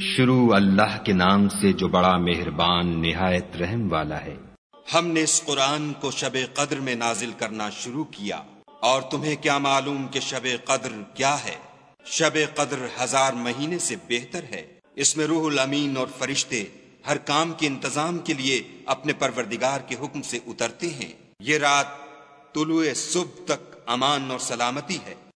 شروع اللہ کے نام سے جو بڑا مہربان نہایت رحم والا ہے۔ ہم نے اس قرآن کو شب قدر میں نازل کرنا شروع کیا اور تمہیں کیا معلوم کہ شب قدر کیا ہے؟ شب قدر ہزار مہینے سے بہتر ہے۔ اس میں روح الامین اور فرشتے ہر کام کے انتظام کے لیے اپنے پروردگار کے حکم سے اترتے ہیں۔ یہ رات طلوع صبح تک امان اور سلامتی ہے۔